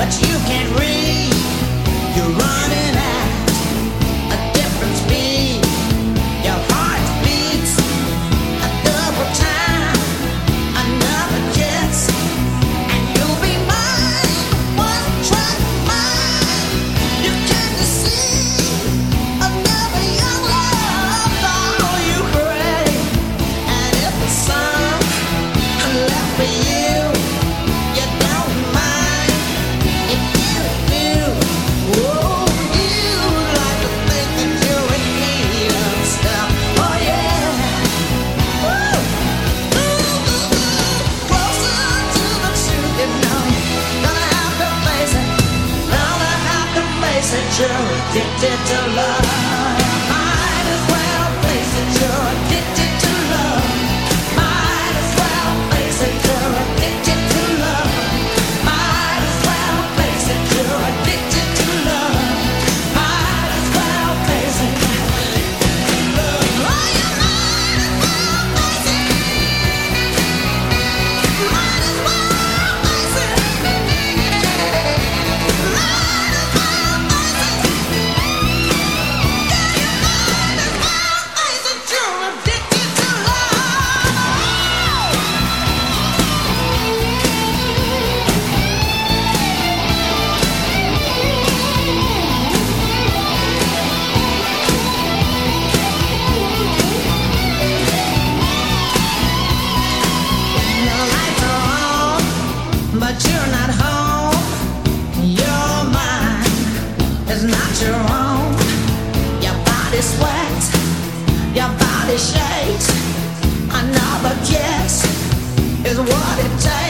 but you can't read. You're running body shakes. Another kiss is what it takes.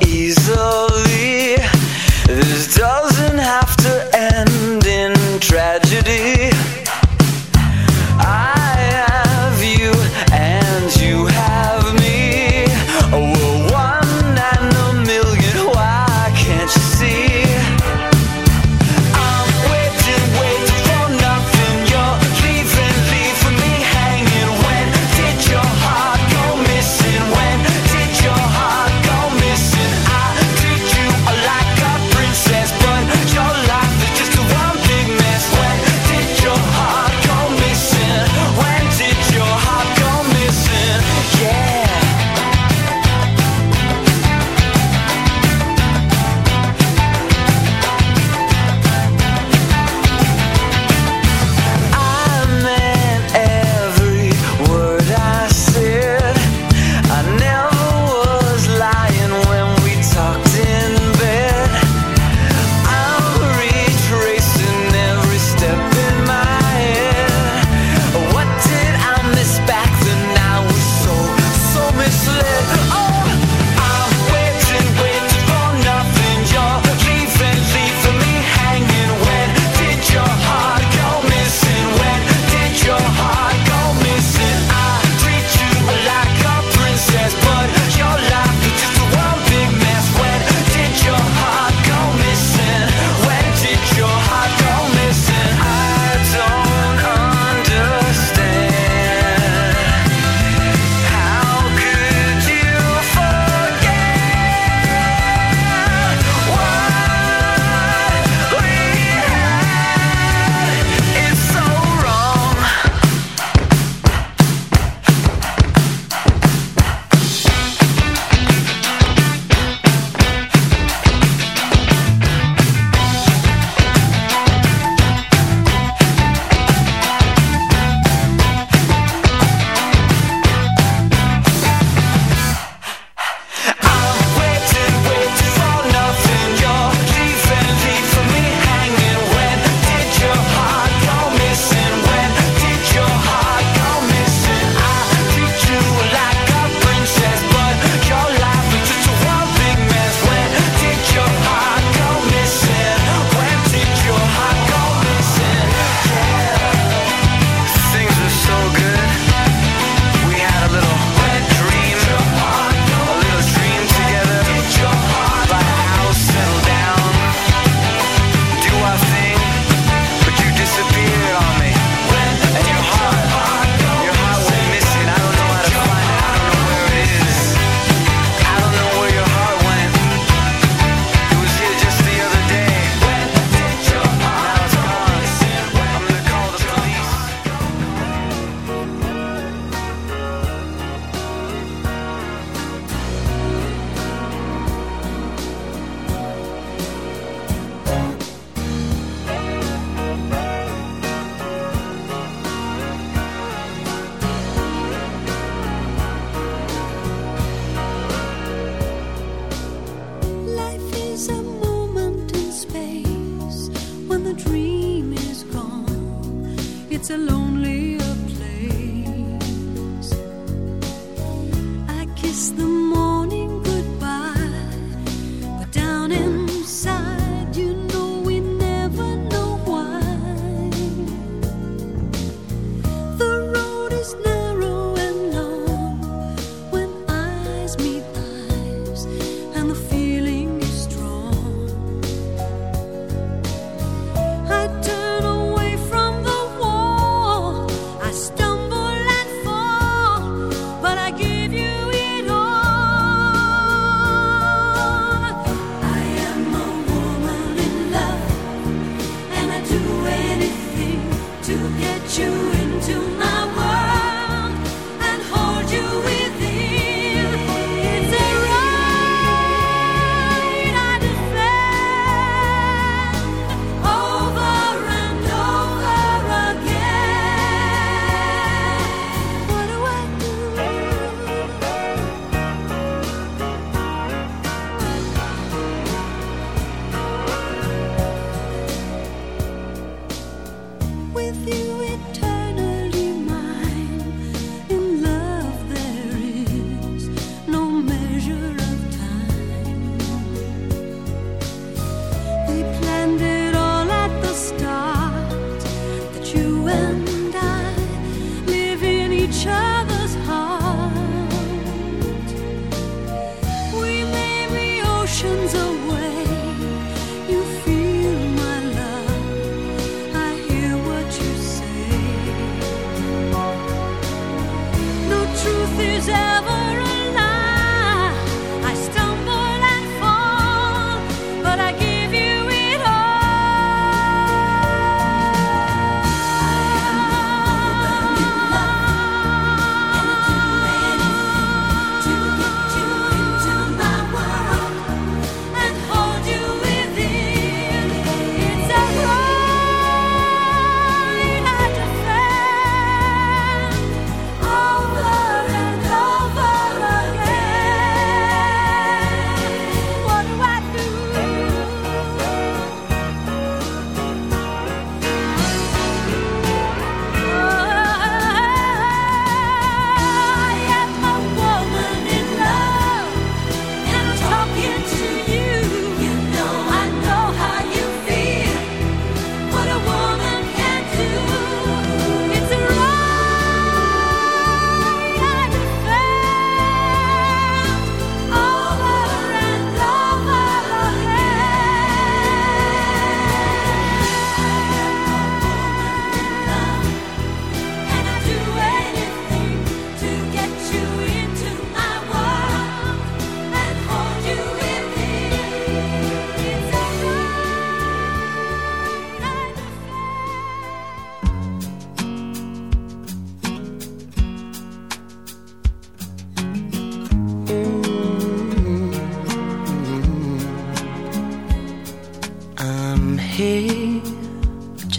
Easy.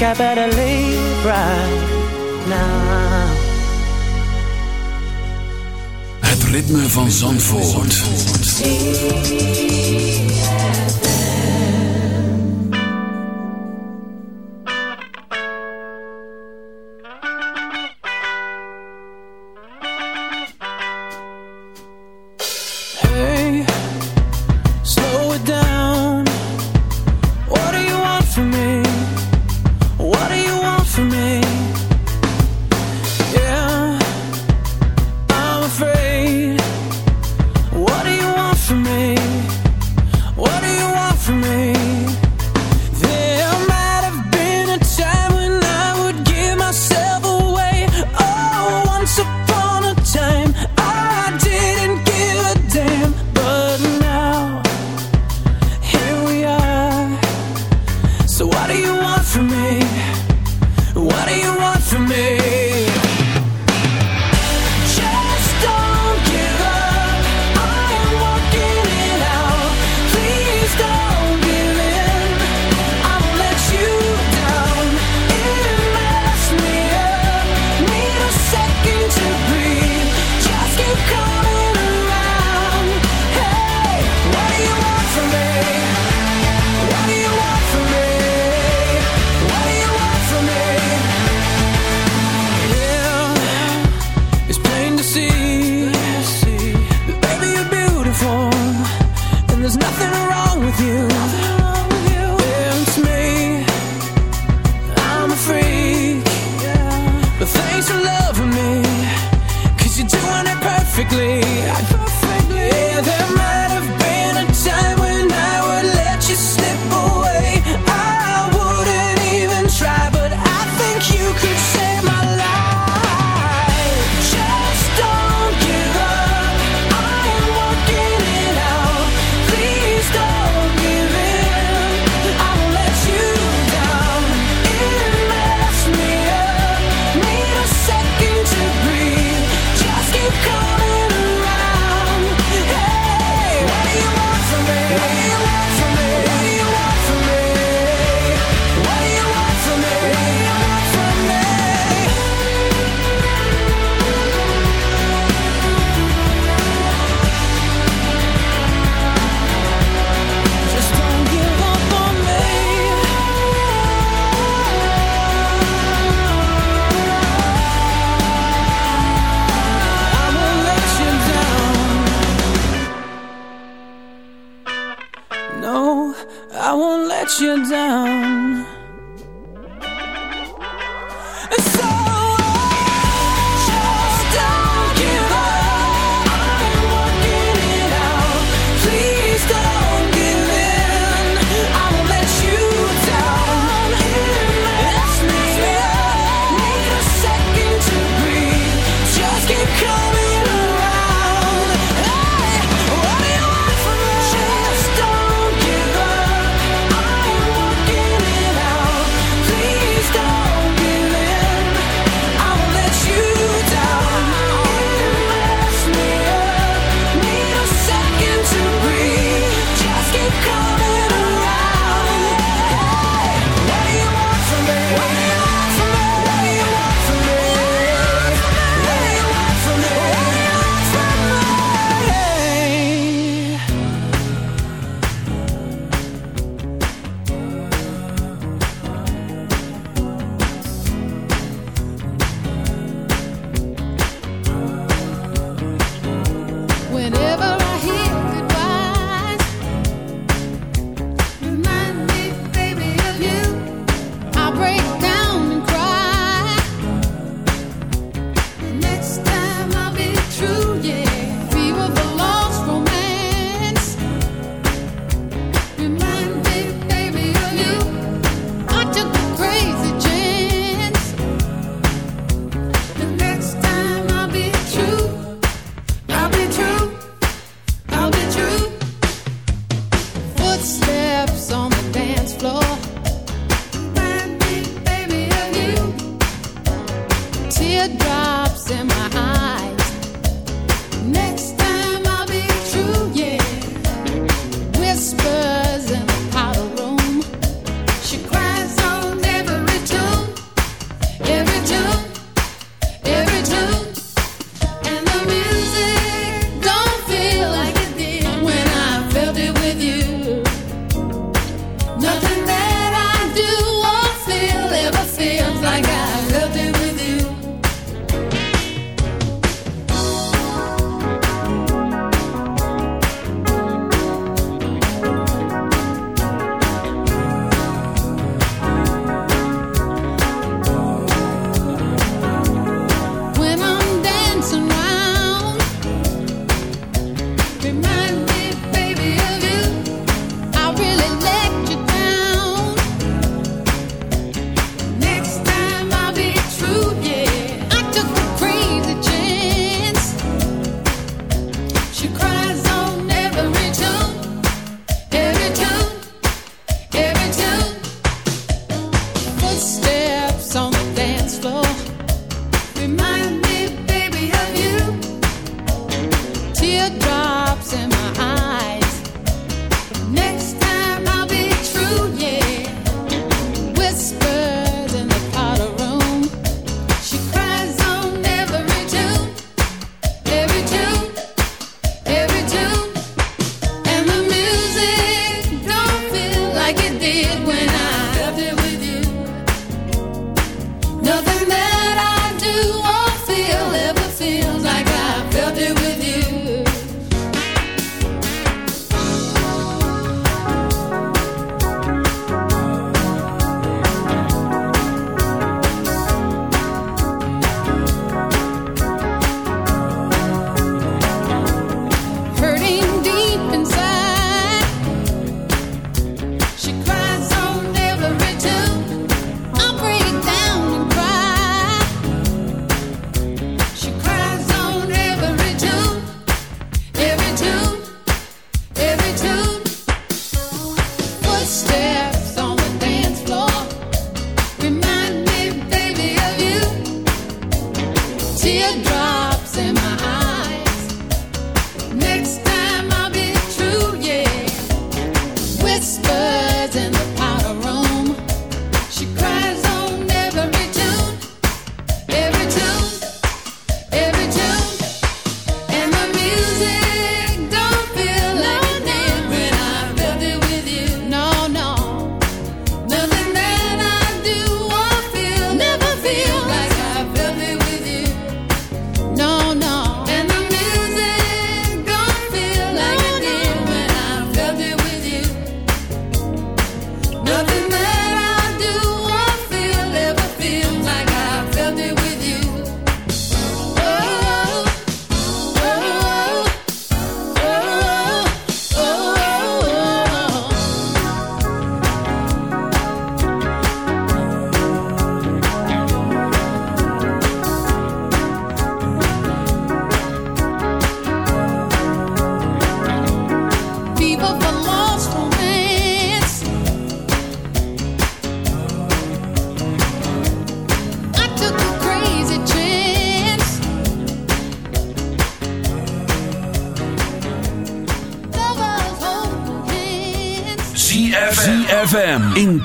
think I better leave right now. Het ritme van Zandvoort. Zandvoort. Imagine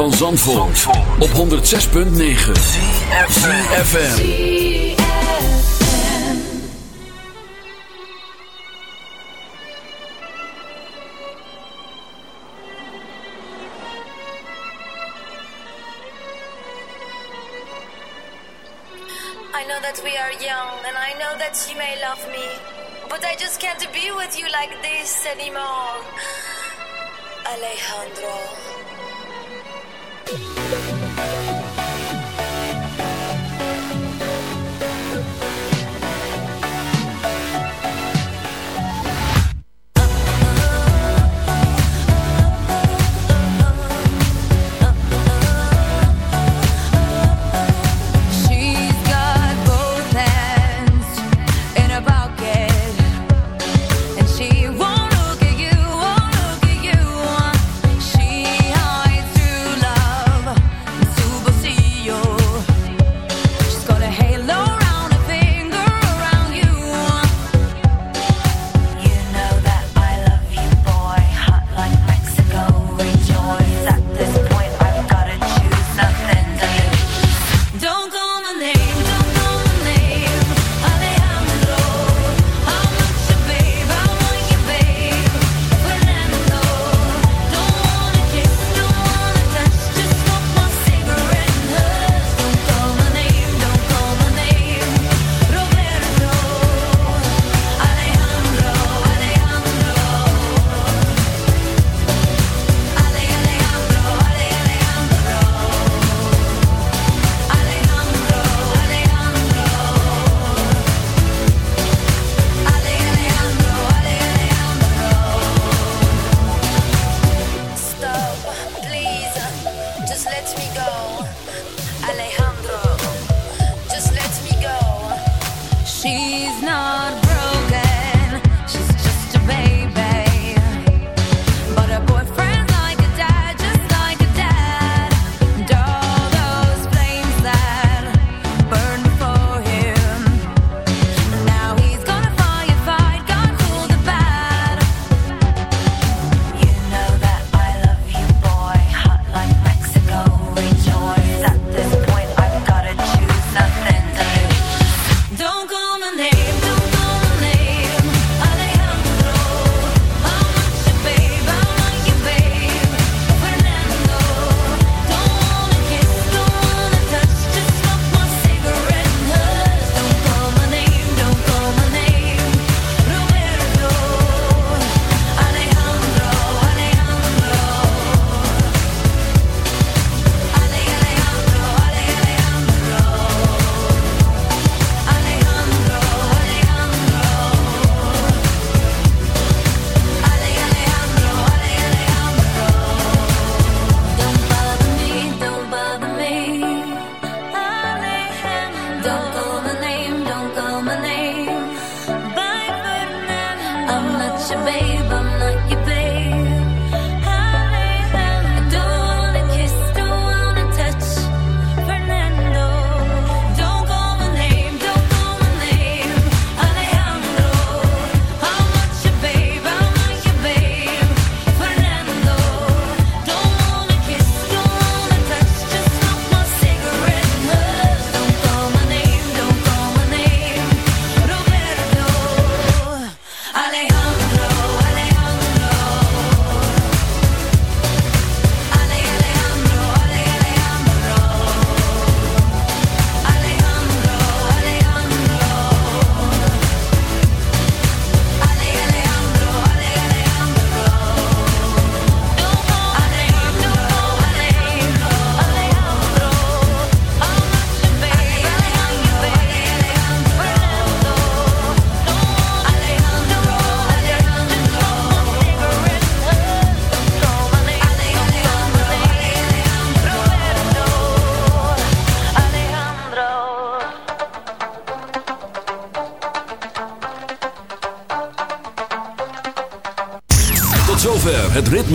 van Zandvoort, op 106.9 FM. I know that we are young and I know that you may love me But I just can't be with you like this anymore. Alejandro.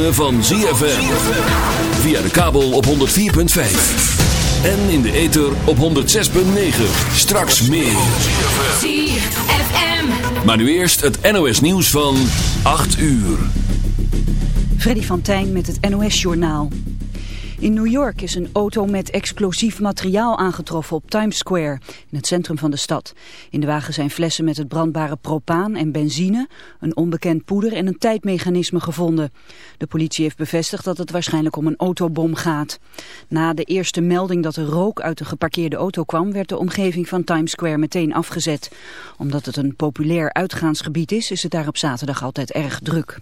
Ritme van ZFM. Via de kabel op 104.5. En in de ether op 106.9. Straks meer. ZFM. Maar nu eerst het NOS nieuws van 8 uur. Freddy van Tijn met het NOS-journaal. In New York is een auto met explosief materiaal aangetroffen op Times Square, in het centrum van de stad. In de wagen zijn flessen met het brandbare propaan en benzine, een onbekend poeder en een tijdmechanisme gevonden. De politie heeft bevestigd dat het waarschijnlijk om een autobom gaat. Na de eerste melding dat er rook uit een geparkeerde auto kwam, werd de omgeving van Times Square meteen afgezet. Omdat het een populair uitgaansgebied is, is het daar op zaterdag altijd erg druk.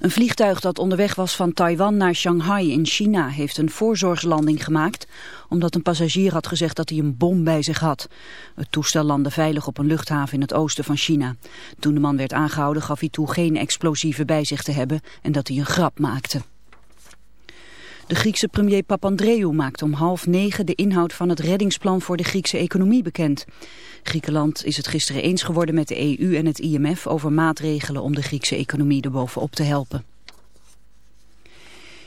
Een vliegtuig dat onderweg was van Taiwan naar Shanghai in China heeft een voorzorgslanding gemaakt omdat een passagier had gezegd dat hij een bom bij zich had. Het toestel landde veilig op een luchthaven in het oosten van China. Toen de man werd aangehouden gaf hij toe geen explosieven bij zich te hebben en dat hij een grap maakte. De Griekse premier Papandreou maakt om half negen de inhoud van het reddingsplan voor de Griekse economie bekend. Griekenland is het gisteren eens geworden met de EU en het IMF over maatregelen om de Griekse economie erbovenop te helpen.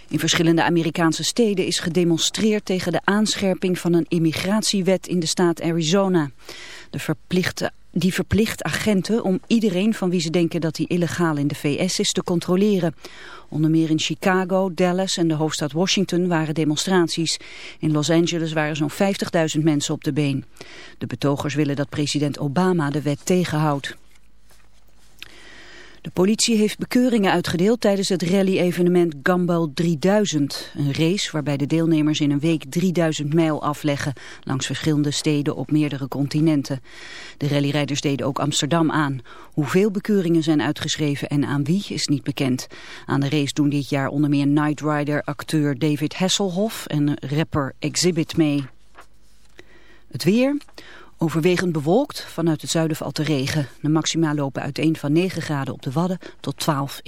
In verschillende Amerikaanse steden is gedemonstreerd tegen de aanscherping van een immigratiewet in de staat Arizona. De verplichte, die verplicht agenten om iedereen van wie ze denken dat hij illegaal in de VS is te controleren. Onder meer in Chicago, Dallas en de hoofdstad Washington waren demonstraties. In Los Angeles waren zo'n 50.000 mensen op de been. De betogers willen dat president Obama de wet tegenhoudt. De politie heeft bekeuringen uitgedeeld tijdens het rally-evenement Gumball 3000. Een race waarbij de deelnemers in een week 3000 mijl afleggen langs verschillende steden op meerdere continenten. De rallyrijders deden ook Amsterdam aan. Hoeveel bekeuringen zijn uitgeschreven en aan wie is niet bekend. Aan de race doen dit jaar onder meer Knight Rider acteur David Hasselhoff en rapper Exhibit mee. Het weer... Overwegend bewolkt, vanuit het zuiden valt de regen. De maxima lopen uiteen van 9 graden op de Wadden tot 12 in